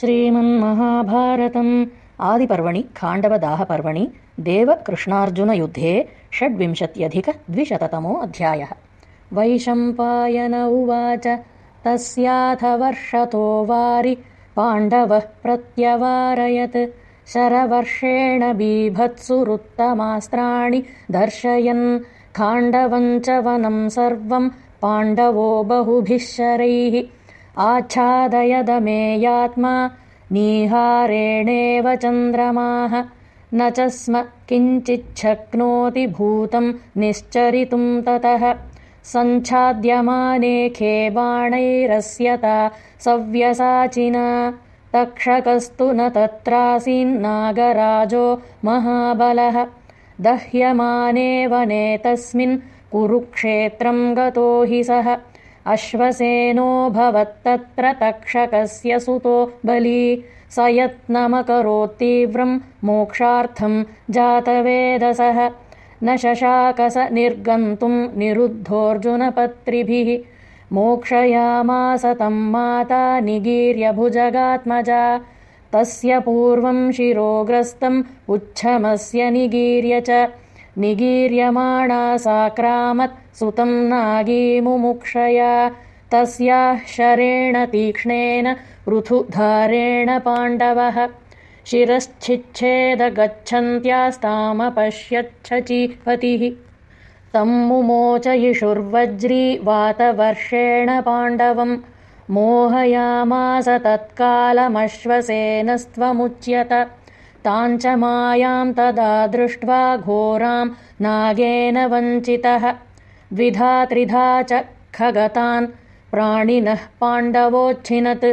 श्रीमन्महाभारतम्। आदिपर्वणि खाण्डवदाहपर्वणि देवकृष्णार्जुनयुद्धे षड्विंशत्यधिकद्विशततमो अध्यायः वैशम्पायन उवाच तस्याथ वर्षतो वारि पाण्डवः प्रत्यवारयत्। शरवर्षेण बीभत्सुरुत्तमास्त्राणि दर्शयन्। खाण्डवम् च वनम् सर्वम् पाण्डवो बहुभिः शरैः आच्छादयदमेयात्मा नीहारेणेव चन्द्रमाः। न च स्म किञ्चिच्छक्नोति भूतम् निश्चरितुम् ततः। सञ्छाद्यमानेखे बाणैरस्यता सव्यसाचिना। तक्षकस्तु न तत्रासीन्नागराजो महाबलः। दह्यमाने वने तस्मिन् कुरुक्षेत्रम् गतो हि सः भवत्तत्र तक्षकस्य सुतो बली। स यत्नमकरोत्तीव्रम् मोक्षार्थम् जातवेदसः। न शशाकस निर्गन्तुम् निरुद्धोऽर्जुनपत्रिभिः। मोक्षयामास तम् माता निगीर्यभुजगात्मजा। तस्य पूर्वम् शिरोग्रस्तम् उच्छमस्य निगीर्य च निगीर्यमाणा साक्रामत् सुतम् नागीमुमुक्षया तस्याः शरेण तीक्ष्णेन पृथुधारेण पाण्डवः। शिरश्चिच्छेदगच्छन्त्यास्तामपश्यच्छचीपतिः। तम् मुमोचयिषुर्वज्री वातवर्षेण पाण्डवम्। मोहयामास तत्कालमश्वसेनस्त्वमुच्यत ताञ्च मायाम् तदा दृष्ट्वा घोराम् नागेन वञ्चितः। द्विधा त्रिधा च खगतान् प्राणिनः पाण्डवोच्छिनत्